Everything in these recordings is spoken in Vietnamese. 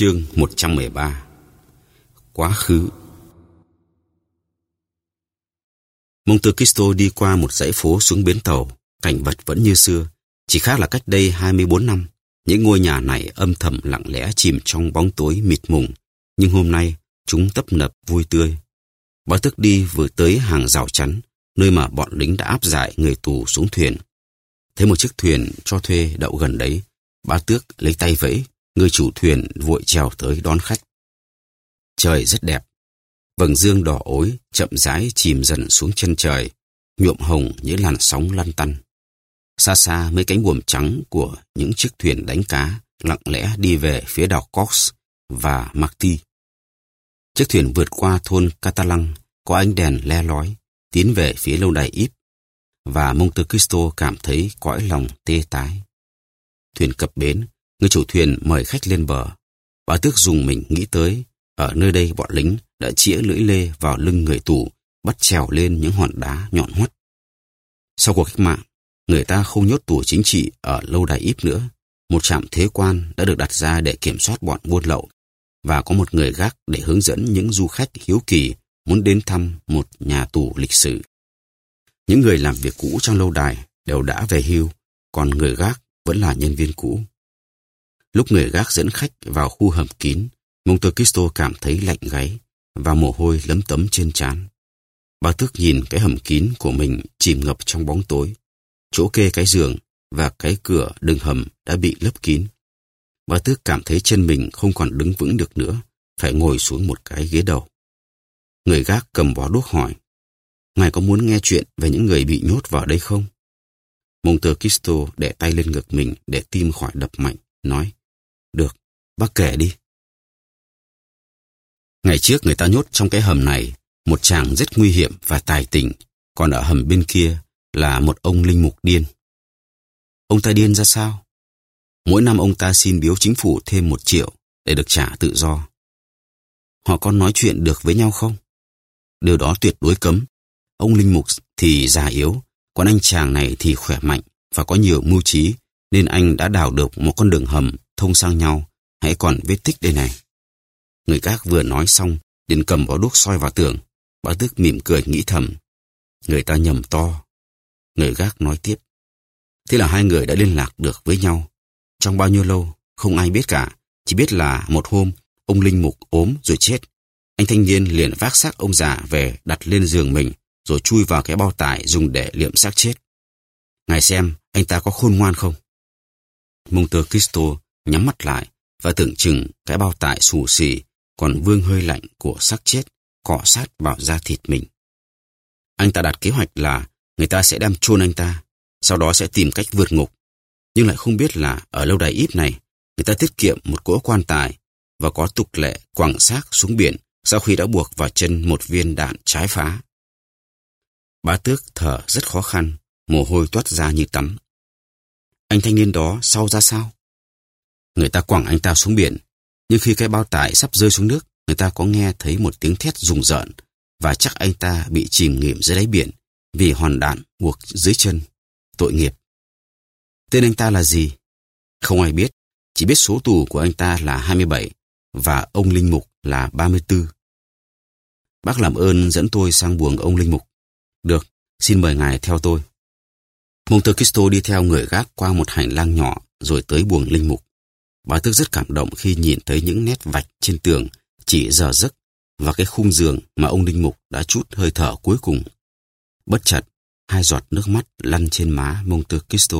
Chương 113 Quá khứ. Monte Cristo đi qua một dãy phố xuống bến tàu, cảnh vật vẫn như xưa, chỉ khác là cách đây 24 năm, những ngôi nhà này âm thầm lặng lẽ chìm trong bóng tối mịt mùng, nhưng hôm nay chúng tấp nập vui tươi. Bá tức đi vừa tới hàng rào chắn, nơi mà bọn lính đã áp giải người tù xuống thuyền. Thấy một chiếc thuyền cho thuê đậu gần đấy, bá tước lấy tay vẫy, người chủ thuyền vội trèo tới đón khách. Trời rất đẹp. Vầng dương đỏ ối chậm rãi chìm dần xuống chân trời, nhuộm hồng những làn sóng lăn tăn. Xa xa mấy cánh buồm trắng của những chiếc thuyền đánh cá lặng lẽ đi về phía đảo Cox và Marti. Chiếc thuyền vượt qua thôn Catalan có ánh đèn le lói, tiến về phía lâu đài Íp, và Monte Cristo cảm thấy cõi lòng tê tái. Thuyền cập bến, người chủ thuyền mời khách lên bờ. Bà tước dùng mình nghĩ tới, ở nơi đây bọn lính đã chĩa lưỡi lê vào lưng người tù, bắt trèo lên những hòn đá nhọn hoắt. Sau cuộc cách mạng, người ta không nhốt tù chính trị ở lâu đài ít nữa. Một trạm thế quan đã được đặt ra để kiểm soát bọn buôn lậu và có một người gác để hướng dẫn những du khách hiếu kỳ muốn đến thăm một nhà tù lịch sử. Những người làm việc cũ trong lâu đài đều đã về hưu, còn người gác vẫn là nhân viên cũ. Lúc người gác dẫn khách vào khu hầm kín, Monte Cristo cảm thấy lạnh gáy và mồ hôi lấm tấm trên trán. Bà tước nhìn cái hầm kín của mình chìm ngập trong bóng tối. Chỗ kê cái giường và cái cửa đường hầm đã bị lấp kín. Bà tước cảm thấy chân mình không còn đứng vững được nữa, phải ngồi xuống một cái ghế đầu. Người gác cầm bó đuốc hỏi, Ngài có muốn nghe chuyện về những người bị nhốt vào đây không? Monte Cristo để tay lên ngực mình để tim khỏi đập mạnh, nói, được, bác kể đi. Ngày trước người ta nhốt trong cái hầm này một chàng rất nguy hiểm và tài tình, còn ở hầm bên kia là một ông linh mục điên. Ông ta điên ra sao? Mỗi năm ông ta xin biếu chính phủ thêm một triệu để được trả tự do. Họ có nói chuyện được với nhau không? Điều đó tuyệt đối cấm. Ông linh mục thì già yếu, còn anh chàng này thì khỏe mạnh và có nhiều mưu trí, nên anh đã đào được một con đường hầm thông sang nhau, hãy còn vết tích đây này. Người gác vừa nói xong, liền cầm bó đuốc soi vào tường. Bá tước mỉm cười nghĩ thầm. Người ta nhầm to. Người gác nói tiếp. Thế là hai người đã liên lạc được với nhau. Trong bao nhiêu lâu, không ai biết cả. Chỉ biết là một hôm, ông Linh Mục ốm rồi chết. Anh thanh niên liền vác xác ông già về đặt lên giường mình, rồi chui vào cái bao tải dùng để liệm xác chết. Ngài xem, anh ta có khôn ngoan không? Monte Cristo nhắm mắt lại và tưởng chừng cái bao tải xù xì còn vương hơi lạnh của xác chết cọ sát vào da thịt mình. Anh ta đặt kế hoạch là người ta sẽ đem chôn anh ta, sau đó sẽ tìm cách vượt ngục. Nhưng lại không biết là ở lâu đài ít này, người ta tiết kiệm một cỗ quan tài và có tục lệ quẳng xác xuống biển sau khi đã buộc vào chân một viên đạn trái phá. Bá tước thở rất khó khăn, mồ hôi toát ra như tắm. Anh thanh niên đó sau ra sao? Người ta quẳng anh ta xuống biển, nhưng khi cái bao tải sắp rơi xuống nước, người ta có nghe thấy một tiếng thét rùng rợn và chắc anh ta bị chìm nghiệm dưới đáy biển vì hòn đạn buộc dưới chân. Tội nghiệp. Tên anh ta là gì? Không ai biết, chỉ biết số tù của anh ta là 27 và ông Linh Mục là 34. Bác làm ơn dẫn tôi sang buồng ông Linh Mục. Được, xin mời ngài theo tôi. Monte Cristo đi theo người gác qua một hành lang nhỏ rồi tới buồng Linh Mục. Bà Tước rất cảm động khi nhìn thấy những nét vạch trên tường chỉ giờ giấc và cái khung giường mà ông Linh Mục đã chút hơi thở cuối cùng. Bất chợt, hai giọt nước mắt lăn trên má Monte Cristo.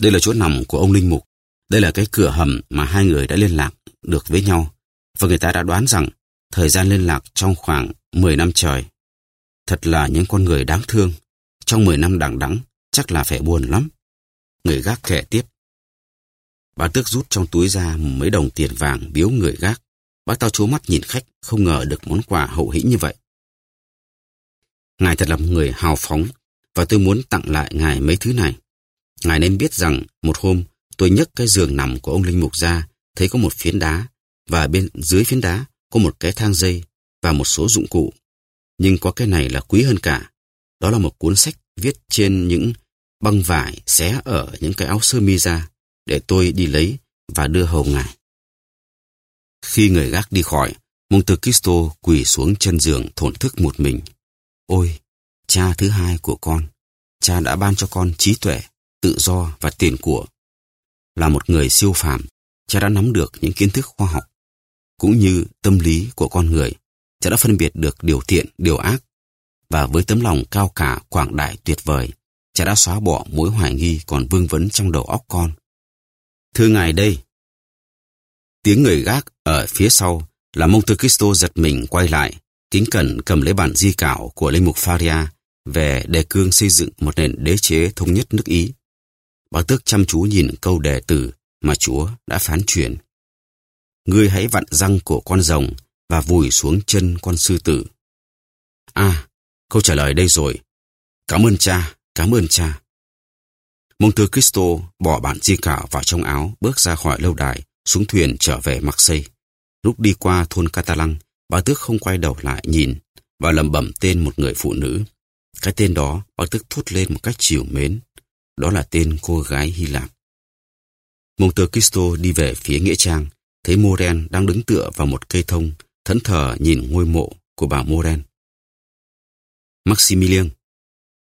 Đây là chỗ nằm của ông Linh Mục. Đây là cái cửa hầm mà hai người đã liên lạc được với nhau. Và người ta đã đoán rằng thời gian liên lạc trong khoảng 10 năm trời. Thật là những con người đáng thương. Trong 10 năm đằng đẵng chắc là phải buồn lắm. Người gác kể tiếp. Bà tước rút trong túi ra mấy đồng tiền vàng biếu người gác. Bác tao chố mắt nhìn khách, không ngờ được món quà hậu hĩnh như vậy. Ngài thật là một người hào phóng, và tôi muốn tặng lại ngài mấy thứ này. Ngài nên biết rằng một hôm tôi nhấc cái giường nằm của ông Linh Mục ra, thấy có một phiến đá, và bên dưới phiến đá có một cái thang dây và một số dụng cụ. Nhưng có cái này là quý hơn cả. Đó là một cuốn sách viết trên những băng vải xé ở những cái áo sơ mi ra để tôi đi lấy và đưa hầu ngài. Khi người gác đi khỏi, Monte Cristo quỳ xuống chân giường thổn thức một mình. Ôi, cha thứ hai của con, cha đã ban cho con trí tuệ, tự do và tiền của. Là một người siêu phàm, cha đã nắm được những kiến thức khoa học, cũng như tâm lý của con người. Cha đã phân biệt được điều thiện, điều ác. Và với tấm lòng cao cả, quảng đại, tuyệt vời, cha đã xóa bỏ mối hoài nghi còn vương vấn trong đầu óc con. Thưa ngài đây, tiếng người gác ở phía sau là Monte Cristo giật mình quay lại, kính cẩn cầm lấy bản di cảo của Linh Mục Faria về đề cương xây dựng một nền đế chế thống nhất nước Ý. bá tước chăm chú nhìn câu đề tử mà Chúa đã phán truyền. Ngươi hãy vặn răng của con rồng và vùi xuống chân con sư tử. À, câu trả lời đây rồi. Cảm ơn cha, cảm ơn cha. Monte Cristo bỏ bản di cảo vào trong áo, bước ra khỏi lâu đài, xuống thuyền trở về Marseille. Lúc đi qua thôn Catalan, bà tước không quay đầu lại nhìn và lẩm bẩm tên một người phụ nữ. Cái tên đó bà tước thốt lên một cách chiều mến. Đó là tên cô gái Hy Lạp. Monte Cristo đi về phía Nghĩa Trang, thấy Moren đang đứng tựa vào một cây thông, thẫn thờ nhìn ngôi mộ của bà Moren. Maximilian,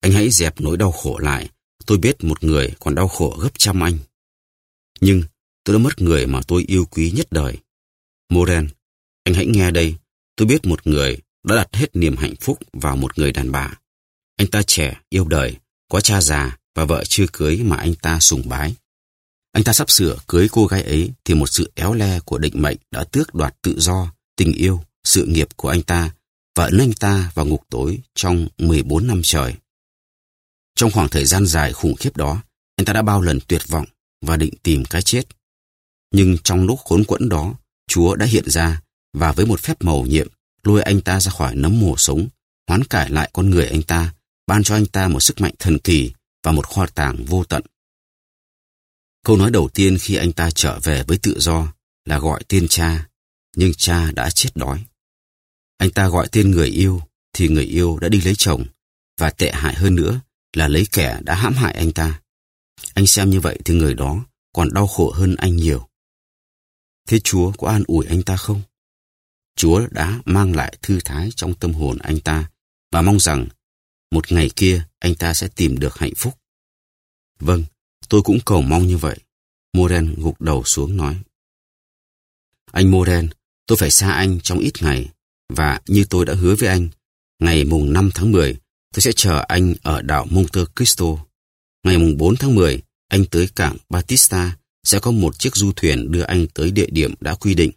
anh hãy dẹp nỗi đau khổ lại. Tôi biết một người còn đau khổ gấp trăm anh. Nhưng tôi đã mất người mà tôi yêu quý nhất đời. Moren, anh hãy nghe đây. Tôi biết một người đã đặt hết niềm hạnh phúc vào một người đàn bà. Anh ta trẻ, yêu đời, có cha già và vợ chưa cưới mà anh ta sùng bái. Anh ta sắp sửa cưới cô gái ấy thì một sự éo le của định mệnh đã tước đoạt tự do, tình yêu, sự nghiệp của anh ta và ấn anh ta vào ngục tối trong 14 năm trời. Trong khoảng thời gian dài khủng khiếp đó, anh ta đã bao lần tuyệt vọng và định tìm cái chết. Nhưng trong lúc khốn quẫn đó, Chúa đã hiện ra và với một phép màu nhiệm lôi anh ta ra khỏi nấm mồ sống, hoán cải lại con người anh ta, ban cho anh ta một sức mạnh thần kỳ và một kho tàng vô tận. Câu nói đầu tiên khi anh ta trở về với tự do là gọi tên cha, nhưng cha đã chết đói. Anh ta gọi tên người yêu, thì người yêu đã đi lấy chồng, và tệ hại hơn nữa là lấy kẻ đã hãm hại anh ta. Anh xem như vậy thì người đó còn đau khổ hơn anh nhiều. Thế Chúa có an ủi anh ta không? Chúa đã mang lại thư thái trong tâm hồn anh ta và mong rằng một ngày kia anh ta sẽ tìm được hạnh phúc. Vâng, tôi cũng cầu mong như vậy. Moren gục đầu xuống nói. Anh Moren, tôi phải xa anh trong ít ngày và như tôi đã hứa với anh, ngày mùng 5 tháng 10 tôi sẽ chờ anh ở đảo Monte Cristo. Ngày mùng 4 tháng 10 anh tới cảng Batista sẽ có một chiếc du thuyền đưa anh tới địa điểm đã quy định.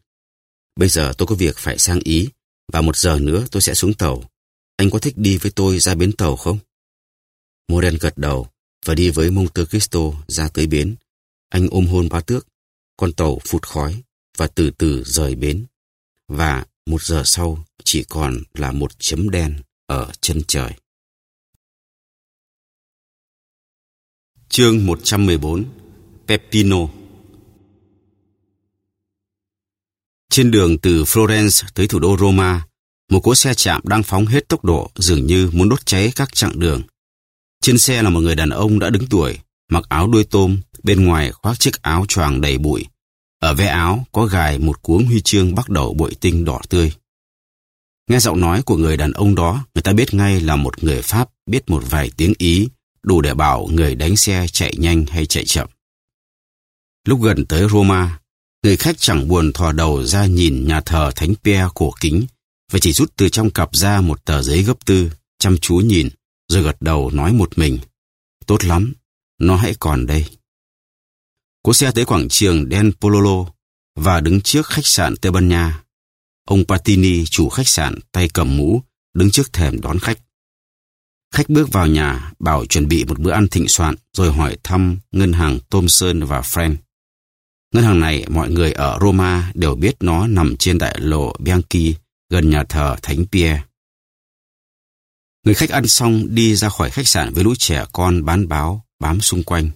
Bây giờ tôi có việc phải sang Ý, và một giờ nữa tôi sẽ xuống tàu. Anh có thích đi với tôi ra bến tàu không? Moren gật đầu và đi với Monte Cristo ra tới bến. Anh ôm hôn ba tước, con tàu phụt khói và từ từ rời bến. Và một giờ sau chỉ còn là một chấm đen ở chân trời. Chương 114 Peppino Trên đường từ Florence tới thủ đô Roma, một cỗ xe chạm đang phóng hết tốc độ dường như muốn đốt cháy các chặng đường. Trên xe là một người đàn ông đã đứng tuổi, mặc áo đuôi tôm, bên ngoài khoác chiếc áo choàng đầy bụi. Ở ve áo có gài một cuống huy chương bắt đầu bội tinh đỏ tươi. Nghe giọng nói của người đàn ông đó, người ta biết ngay là một người Pháp biết một vài tiếng Ý, đủ để bảo người đánh xe chạy nhanh hay chạy chậm. Lúc gần tới Roma, người khách chẳng buồn thò đầu ra nhìn nhà thờ Thánh Pierre cổ kính và chỉ rút từ trong cặp ra một tờ giấy gấp tư, chăm chú nhìn, rồi gật đầu nói một mình. Tốt lắm, nó hãy còn đây. Cố xe tới quảng trường Den Pololo và đứng trước khách sạn Tây Ban Nha. Ông Patini, chủ khách sạn, tay cầm mũ, đứng trước thềm đón khách. Khách bước vào nhà, bảo chuẩn bị một bữa ăn thịnh soạn, rồi hỏi thăm ngân hàng Thomson và Friend. Ngân hàng này mọi người ở Roma đều biết nó nằm trên đại lộ Bianchi gần nhà thờ Thánh Pierre. Người khách ăn xong đi ra khỏi khách sạn với lũ trẻ con bán báo bám xung quanh.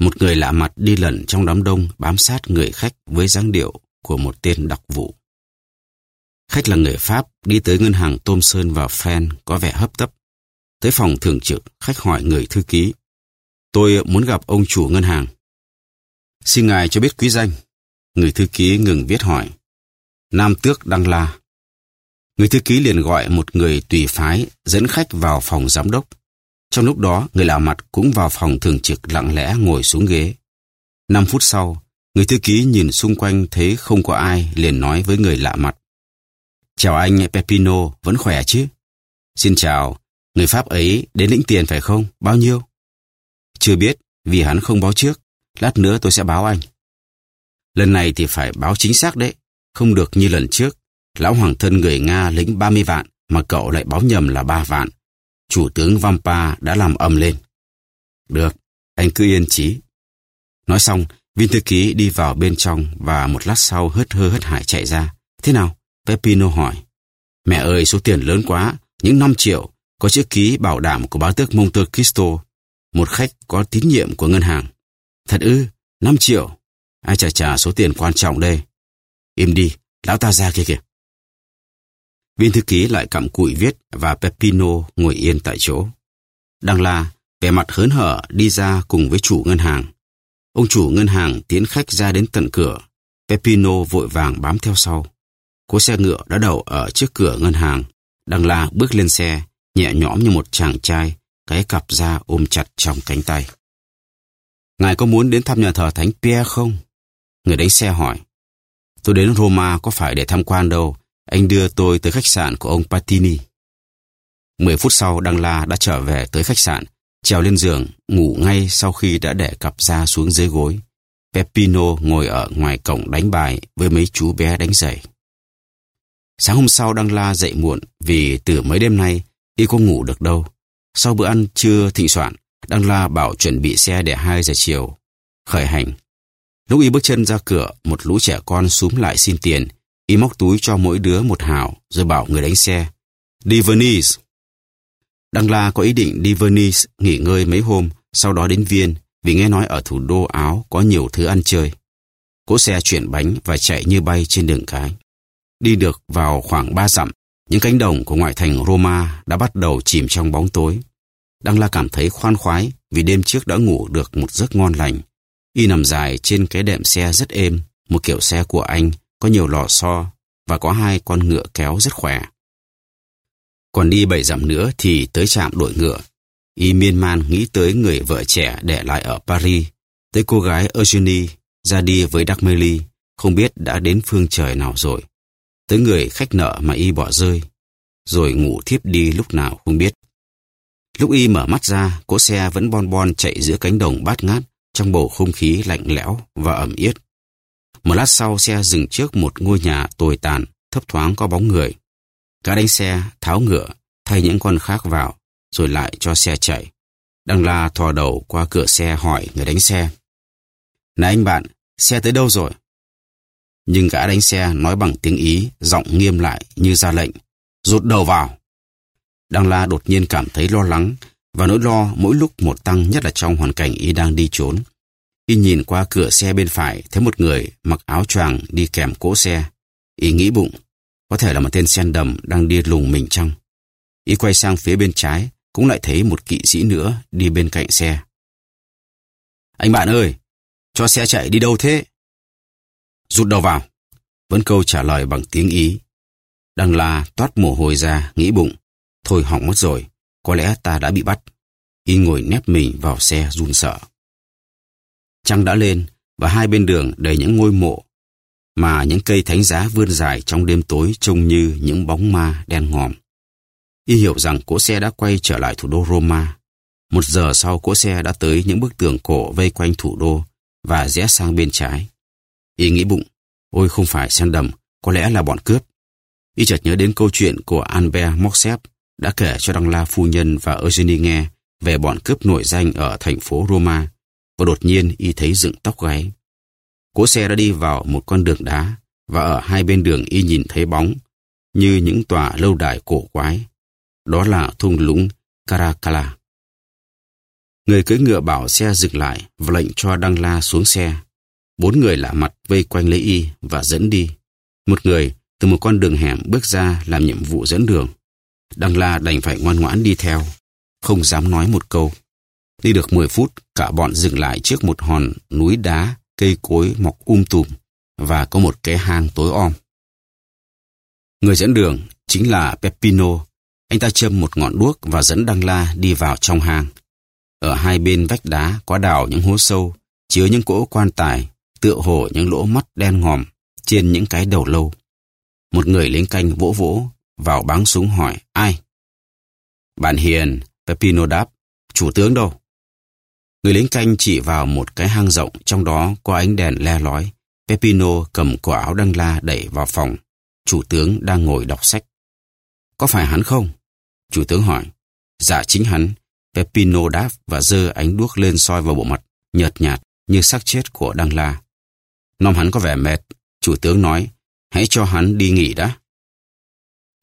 Một người lạ mặt đi lẩn trong đám đông bám sát người khách với dáng điệu của một tên đặc vụ. Khách là người Pháp đi tới ngân hàng Thomson và Friend có vẻ hấp tấp. Tới phòng thường trực, khách hỏi người thư ký. Tôi muốn gặp ông chủ ngân hàng. Xin ngài cho biết quý danh. Người thư ký ngừng viết hỏi. Nam Tước Đăng La. Người thư ký liền gọi một người tùy phái dẫn khách vào phòng giám đốc. Trong lúc đó, người lạ mặt cũng vào phòng thường trực lặng lẽ ngồi xuống ghế. Năm phút sau, người thư ký nhìn xung quanh thấy không có ai liền nói với người lạ mặt. Chào anh Pepino, vẫn khỏe chứ? Xin chào, người Pháp ấy đến lĩnh tiền phải không? Bao nhiêu? Chưa biết, vì hắn không báo trước. Lát nữa tôi sẽ báo anh. Lần này thì phải báo chính xác đấy. Không được như lần trước. Lão hoàng thân người Nga lĩnh 30 vạn, mà cậu lại báo nhầm là 3 vạn. Chủ tướng Vampa đã làm ầm lên. Được, anh cứ yên chí. Nói xong, viên thư ký đi vào bên trong và một lát sau hớt hơ hớt hải chạy ra. Thế nào? Pepino hỏi. Mẹ ơi, số tiền lớn quá, những 5 triệu, có chữ ký bảo đảm của báo tước Monte Cristo, một khách có tín nhiệm của ngân hàng. Thật ư, 5 triệu. Ai trả trả số tiền quan trọng đây? Im đi, lão ta ra kia kìa. Viên thư ký lại cặm cụi viết và Peppino ngồi yên tại chỗ. Đang la, vẻ mặt hớn hở đi ra cùng với chủ ngân hàng. Ông chủ ngân hàng tiến khách ra đến tận cửa. Peppino vội vàng bám theo sau. Cố xe ngựa đã đậu ở trước cửa ngân hàng. Đăng la bước lên xe, nhẹ nhõm như một chàng trai, cái cặp da ôm chặt trong cánh tay. Ngài có muốn đến thăm nhà thờ Thánh Pierre không? Người đánh xe hỏi. Tôi đến Roma có phải để tham quan đâu. Anh đưa tôi tới khách sạn của ông Patini. Mười phút sau, Đăng La đã trở về tới khách sạn, trèo lên giường, ngủ ngay sau khi đã để cặp da xuống dưới gối. Peppino ngồi ở ngoài cổng đánh bài với mấy chú bé đánh giày. Sáng hôm sau Đăng La dậy muộn vì từ mấy đêm nay y không ngủ được đâu. Sau bữa ăn trưa thịnh soạn, Đăng La bảo chuẩn bị xe để 2 giờ chiều. Khởi hành. Lúc y bước chân ra cửa, một lũ trẻ con súm lại xin tiền. Y móc túi cho mỗi đứa một hào, rồi bảo người đánh xe. Đi Venice. Đăng La có ý định đi Venice nghỉ ngơi mấy hôm, sau đó đến Viên, vì nghe nói ở thủ đô Áo có nhiều thứ ăn chơi. Cỗ xe chuyển bánh và chạy như bay trên đường cái. Đi được vào khoảng ba dặm, những cánh đồng của ngoại thành Roma đã bắt đầu chìm trong bóng tối. Đăng La cảm thấy khoan khoái vì đêm trước đã ngủ được một giấc ngon lành. Y nằm dài trên cái đệm xe rất êm, một kiểu xe của anh, có nhiều lò xo và có hai con ngựa kéo rất khỏe. Còn đi bảy dặm nữa thì tới trạm đội ngựa. Y miên man nghĩ tới người vợ trẻ để lại ở Paris, tới cô gái Eugenie ra đi với Darmeli, không biết đã đến phương trời nào rồi. Tới người khách nợ mà Y bỏ rơi, rồi ngủ thiếp đi lúc nào không biết. Lúc y mở mắt ra, cỗ xe vẫn bon bon chạy giữa cánh đồng bát ngát trong bầu không khí lạnh lẽo và ẩm yết. Một lát sau xe dừng trước một ngôi nhà tồi tàn, thấp thoáng có bóng người. Cả đánh xe, tháo ngựa, thay những con khác vào, rồi lại cho xe chạy. Đăng la thò đầu qua cửa xe hỏi người đánh xe. Này anh bạn, xe tới đâu rồi? Nhưng gã đánh xe nói bằng tiếng Ý, giọng nghiêm lại như ra lệnh. Rụt đầu vào. Đăng La đột nhiên cảm thấy lo lắng và nỗi lo mỗi lúc một tăng nhất là trong hoàn cảnh y đang đi trốn. Y nhìn qua cửa xe bên phải thấy một người mặc áo choàng đi kèm cỗ xe. Y nghĩ bụng, có thể là một tên sen đầm đang đi lùng mình chăng? Y quay sang phía bên trái, cũng lại thấy một kỵ sĩ nữa đi bên cạnh xe. Anh bạn ơi, cho xe chạy đi đâu thế? Rút đầu vào. Vẫn câu trả lời bằng tiếng Ý. Đăng la toát mồ hôi ra, nghĩ bụng. Thôi hỏng mất rồi, có lẽ ta đã bị bắt. Y ngồi nép mình vào xe run sợ. Trăng đã lên và hai bên đường đầy những ngôi mộ mà những cây thánh giá vươn dài trong đêm tối trông như những bóng ma đen ngòm. Y hiểu rằng cỗ xe đã quay trở lại thủ đô Roma. Một giờ sau cỗ xe đã tới những bức tường cổ vây quanh thủ đô và rẽ sang bên trái. Y nghĩ bụng, ôi không phải sen đầm, có lẽ là bọn cướp. Y chợt nhớ đến câu chuyện của Albert Morcerf đã kể cho Đăng La Phu Nhân và Eugenie nghe về bọn cướp nổi danh ở thành phố Roma, và đột nhiên y thấy dựng tóc gáy. Cố xe đã đi vào một con đường đá, và ở hai bên đường y nhìn thấy bóng, như những tòa lâu đài cổ quái. Đó là thung lũng Caracalla. Người cưỡi ngựa bảo xe dừng lại và lệnh cho Đăng La xuống xe. Bốn người lạ mặt vây quanh lấy y và dẫn đi. Một người từ một con đường hẻm bước ra làm nhiệm vụ dẫn đường. Đăng La đành phải ngoan ngoãn đi theo, không dám nói một câu. Đi được 10 phút, cả bọn dừng lại trước một hòn núi đá, cây cối mọc um tùm và có một cái hang tối om. Người dẫn đường chính là Peppino. Anh ta châm một ngọn đuốc và dẫn Đăng La đi vào trong hang. Ở hai bên vách đá có đào những hố sâu, chứa những cỗ quan tài, tựa hồ những lỗ mắt đen ngòm trên những cái đầu lâu. Một người lính canh vỗ vỗ vào báng súng hỏi ai? Bạn Hiền, Peppino đáp, chủ tướng đâu? Người lính canh chỉ vào một cái hang rộng trong đó có ánh đèn le lói. Peppino cầm cổ áo đăng la đẩy vào phòng. Chủ tướng đang ngồi đọc sách. Có phải hắn không? Chủ tướng hỏi. Dạ chính hắn. Peppino đáp và giơ ánh đuốc lên soi vào bộ mặt, nhợt nhạt như xác chết của Đăng La. Nom hắn có vẻ mệt, chủ tướng nói, hãy cho hắn đi nghỉ đã.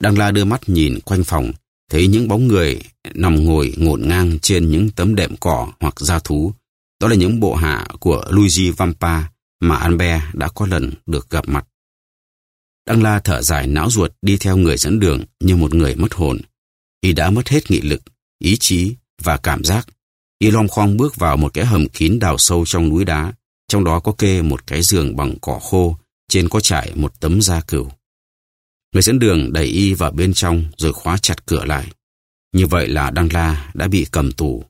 Đăng La đưa mắt nhìn quanh phòng, thấy những bóng người nằm ngồi ngổn ngang trên những tấm đệm cỏ hoặc da thú. Đó là những bộ hạ của Luigi Vampa mà Albert đã có lần được gặp mặt. Đăng La thở dài não ruột đi theo người dẫn đường như một người mất hồn. Y đã mất hết nghị lực, ý chí và cảm giác. Y lom khom bước vào một cái hầm kín đào sâu trong núi đá, trong đó có kê một cái giường bằng cỏ khô, trên có trải một tấm da cừu. Người dẫn đường đẩy Y vào bên trong rồi khóa chặt cửa lại. Như vậy là Đăng La đã bị cầm tù.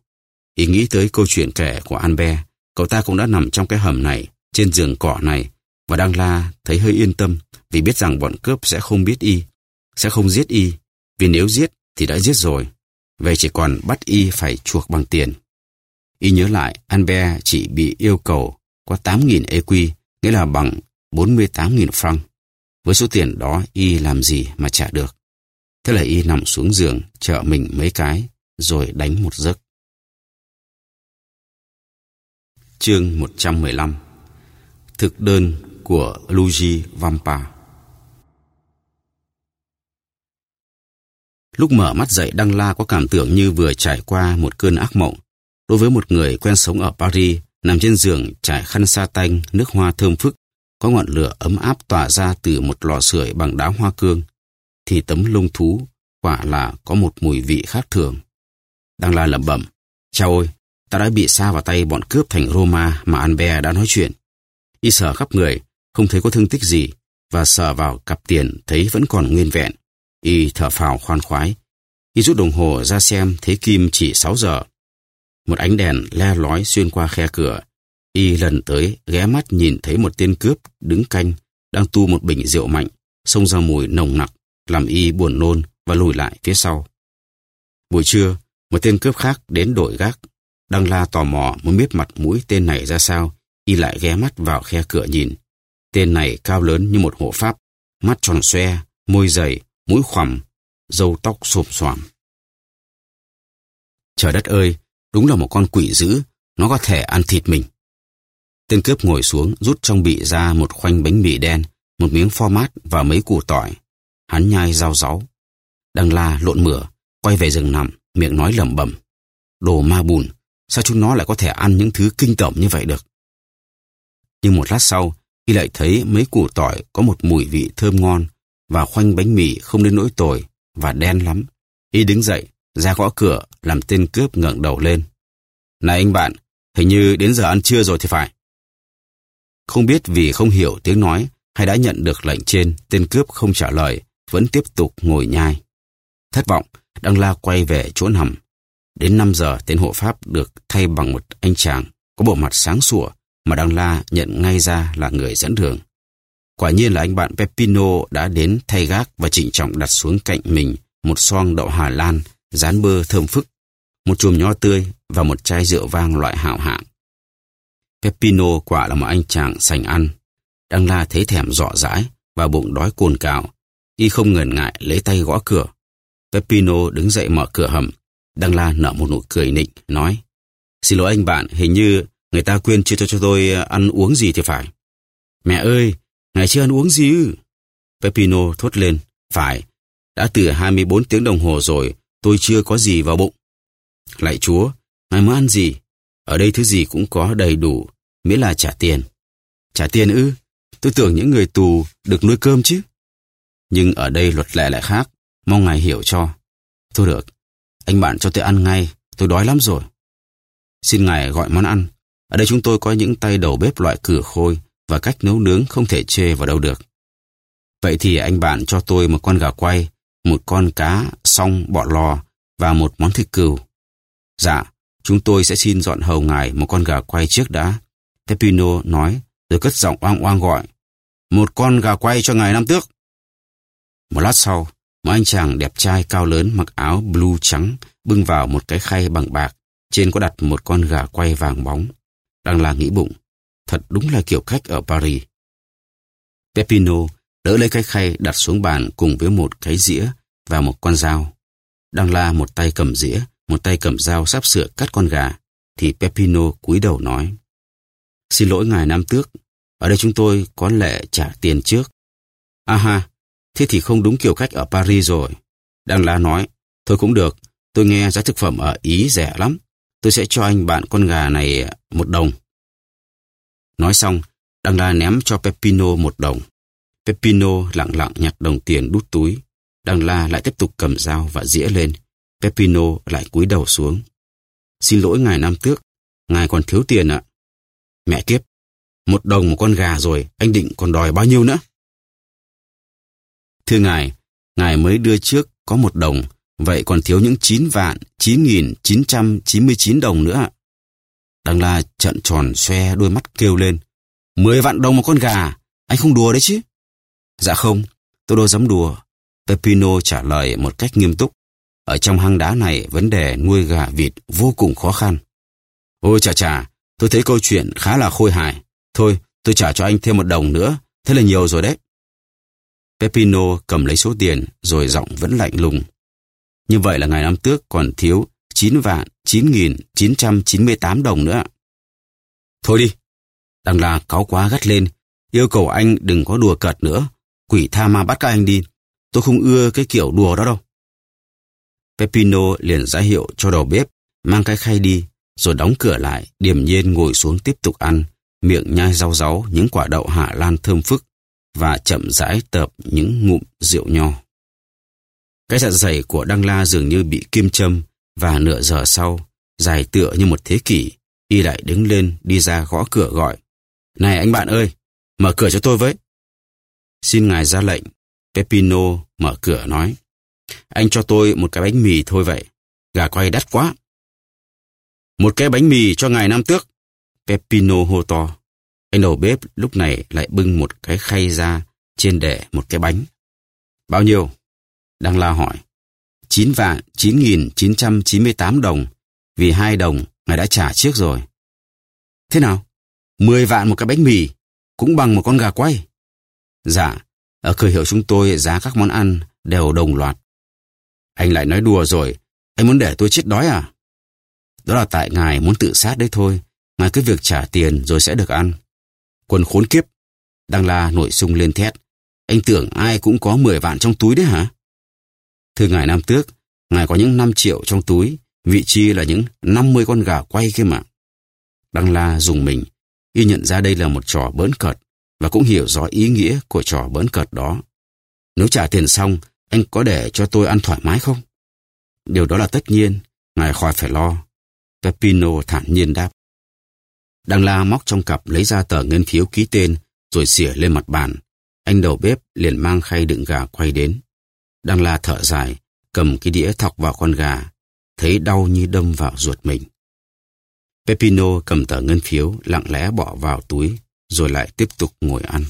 Y nghĩ tới câu chuyện kể của An Be cậu ta cũng đã nằm trong cái hầm này, trên giường cỏ này, và Đăng La thấy hơi yên tâm vì biết rằng bọn cướp sẽ không biết Y, sẽ không giết Y, vì nếu giết thì đã giết rồi. Vậy chỉ còn bắt Y phải chuộc bằng tiền. Y nhớ lại, An Be chỉ bị yêu cầu có 8.000 EQ, nghĩa là bằng 48.000 franc. Với số tiền đó, Y làm gì mà trả được. Thế là Y nằm xuống giường, chợ mình mấy cái, rồi đánh một giấc. Chương 115 Thực đơn của Luigi Vampa Lúc mở mắt dậy Đăng La có cảm tưởng như vừa trải qua một cơn ác mộng. Đối với một người quen sống ở Paris, nằm trên giường trải khăn sa tanh, nước hoa thơm phức, có ngọn lửa ấm áp tỏa ra từ một lò sưởi bằng đá hoa cương, thì tấm lông thú quả là có một mùi vị khác thường. đang La lẩm bẩm, chao ôi, ta đã bị xa vào tay bọn cướp thành Roma mà Albert đã nói chuyện. Y sờ khắp người, không thấy có thương tích gì, và sờ vào cặp tiền thấy vẫn còn nguyên vẹn. Y thở phào khoan khoái. Y rút đồng hồ ra xem thấy kim chỉ 6 giờ. Một ánh đèn le lói xuyên qua khe cửa. Y lần tới ghé mắt nhìn thấy một tên cướp đứng canh, đang tu một bình rượu mạnh, xông ra mùi nồng nặc, làm Y buồn nôn và lùi lại phía sau. Buổi trưa, một tên cướp khác đến đổi gác. Đăng la tò mò muốn biết mặt mũi tên này ra sao, y lại ghé mắt vào khe cửa nhìn. Tên này cao lớn như một hộ pháp, mắt tròn xoe, môi dày, mũi khoằm, râu tóc xồm xoàm. Trời đất ơi, đúng là một con quỷ dữ, nó có thể ăn thịt mình. Tên cướp ngồi xuống, rút trong bị ra một khoanh bánh mì đen, một miếng pho mát và mấy củ tỏi. Hắn nhai rau ráu. Đăng la lộn mửa, quay về rừng nằm, miệng nói lẩm bẩm. Đồ ma bùn, sao chúng nó lại có thể ăn những thứ kinh tởm như vậy được? Nhưng một lát sau, y lại thấy mấy củ tỏi có một mùi vị thơm ngon và khoanh bánh mì không đến nỗi tồi và đen lắm. Y đứng dậy, ra gõ cửa, làm tên cướp ngẩng đầu lên. Này anh bạn, hình như đến giờ ăn trưa rồi thì phải. Không biết vì không hiểu tiếng nói hay đã nhận được lệnh trên, tên cướp không trả lời, vẫn tiếp tục ngồi nhai. Thất vọng, Đăng La quay về chỗ nằm. Đến 5 giờ, tên hộ pháp được thay bằng một anh chàng có bộ mặt sáng sủa mà Đăng La nhận ngay ra là người dẫn đường. Quả nhiên là anh bạn Peppino đã đến thay gác và trịnh trọng đặt xuống cạnh mình một xoong đậu Hà Lan, rán bơ thơm phức, một chùm nho tươi và một chai rượu vang loại hảo hạng. Peppino quả là một anh chàng sành ăn. đang La thấy thèm rõ rãi và bụng đói cồn cào. Y không ngần ngại lấy tay gõ cửa. Peppino đứng dậy mở cửa hầm. đang La nở một nụ cười nịnh, nói Xin lỗi anh bạn, hình như người ta quên chưa cho, cho tôi ăn uống gì thì phải. Mẹ ơi, Ngài chưa ăn uống gì ư? Peppino thốt lên. Phải, đã từ 24 tiếng đồng hồ rồi, tôi chưa có gì vào bụng. Lạy chúa, ngài muốn ăn gì? Ở đây thứ gì cũng có đầy đủ, miễn là trả tiền. Trả tiền ư? Tôi tưởng những người tù được nuôi cơm chứ. Nhưng ở đây luật lệ lại khác, mong ngài hiểu cho. Thôi được, anh bạn cho tôi ăn ngay, tôi đói lắm rồi. Xin ngài gọi món ăn. Ở đây chúng tôi có những tay đầu bếp loại cửa khôi và cách nấu nướng không thể chê vào đâu được. Vậy thì anh bạn cho tôi một con gà quay, một con cá, song, bọ lò và một món thịt cừu. Dạ, chúng tôi sẽ xin dọn hầu ngài một con gà quay trước đã. Pepino nói, rồi cất giọng oang oang gọi. Một con gà quay cho ngài năm tước. Một lát sau, một anh chàng đẹp trai cao lớn mặc áo blue trắng bưng vào một cái khay bằng bạc. Trên có đặt một con gà quay vàng bóng. Đang là nghĩ bụng. Thật đúng là kiểu cách ở Paris. Pepino đỡ lấy cái khay đặt xuống bàn cùng với một cái dĩa và một con dao. Đang la một tay cầm dĩa, một tay cầm dao sắp sửa cắt con gà, thì Pepino cúi đầu nói. Xin lỗi ngài Nam Tước, ở đây chúng tôi có lệ trả tiền trước. À ha, thế thì không đúng kiểu cách ở Paris rồi. Đang la nói, thôi cũng được, tôi nghe giá thực phẩm ở Ý rẻ lắm. Tôi sẽ cho anh bạn con gà này một đồng. Nói xong, Đăng La ném cho Peppino một đồng. Peppino lặng lặng nhặt đồng tiền đút túi. Đăng La lại tiếp tục cầm dao và dĩa lên. Peppino lại cúi đầu xuống. Xin lỗi ngài Nam Tước, ngài còn thiếu tiền ạ. Mẹ kiếp, một đồng một con gà rồi, anh định còn đòi bao nhiêu nữa? Thưa ngài, ngài mới đưa trước có một đồng, vậy còn thiếu những 9 vạn 9.999 đồng nữa ạ. Đăng La trận tròn xoe đôi mắt kêu lên. 10 vạn đồng một con gà, anh không đùa đấy chứ? Dạ không, tôi đâu dám đùa. Pepino trả lời một cách nghiêm túc. Ở trong hang đá này, vấn đề nuôi gà vịt vô cùng khó khăn. Ôi chà chà, tôi thấy câu chuyện khá là khôi hài. Thôi, tôi trả cho anh thêm một đồng nữa, thế là nhiều rồi đấy. Pepino cầm lấy số tiền, rồi giọng vẫn lạnh lùng. Như vậy là ngày năm tước còn thiếu 9 vạn 9.998 đồng nữa. Thôi đi. Đằng là cáo quá gắt lên, yêu cầu anh đừng có đùa cợt nữa. Quỷ tha ma bắt các anh đi. Tôi không ưa cái kiểu đùa đó đâu. Pepino liền ra hiệu cho đầu bếp, mang cái khay đi, rồi đóng cửa lại, điềm nhiên ngồi xuống tiếp tục ăn, miệng nhai rau ráu những quả đậu hạ lan thơm phức và chậm rãi tập những ngụm rượu nho. Cái dạ dày của Đăng La dường như bị kim châm và nửa giờ sau, dài tựa như một thế kỷ, y lại đứng lên đi ra gõ cửa gọi. Này anh bạn ơi, mở cửa cho tôi với. Xin ngài ra lệnh, Pepino mở cửa nói. Anh cho tôi một cái bánh mì thôi vậy, gà quay đắt quá. Một cái bánh mì cho ngài Nam Tước. Pepino hô to. Anh đầu bếp lúc này lại bưng một cái khay ra, trên để một cái bánh. Bao nhiêu? Đang la hỏi. 9 vạn 9.998 đồng, vì hai đồng ngài đã trả trước rồi. Thế nào? 10 vạn một cái bánh mì, cũng bằng một con gà quay. Dạ, ờ, ở cửa hiệu chúng tôi giá các món ăn đều đồng loạt. Anh lại nói đùa rồi, anh muốn để tôi chết đói à? Đó là tại ngài muốn tự sát đấy thôi, ngài cứ việc trả tiền rồi sẽ được ăn. Quân khốn kiếp, đang la nội sung lên thét. Anh tưởng ai cũng có 10 vạn trong túi đấy hả? Thưa ngài Nam Tước, ngài có những 5 triệu trong túi, vị chi là những 50 con gà quay kia mà. Đăng La dùng mình, y nhận ra đây là một trò bỡn cợt và cũng hiểu rõ ý nghĩa của trò bỡn cợt đó. Nếu trả tiền xong, anh có để cho tôi ăn thoải mái không? Điều đó là tất nhiên, ngài khỏi phải lo. Pepino thản nhiên đáp. Đăng La móc trong cặp lấy ra tờ ngân phiếu ký tên rồi xỉa lên mặt bàn. Anh đầu bếp liền mang khay đựng gà quay đến. Đăng La thở dài, cầm cái đĩa thọc vào con gà, thấy đau như đâm vào ruột mình. Pepino cầm tờ ngân phiếu lặng lẽ bỏ vào túi, rồi lại tiếp tục ngồi ăn.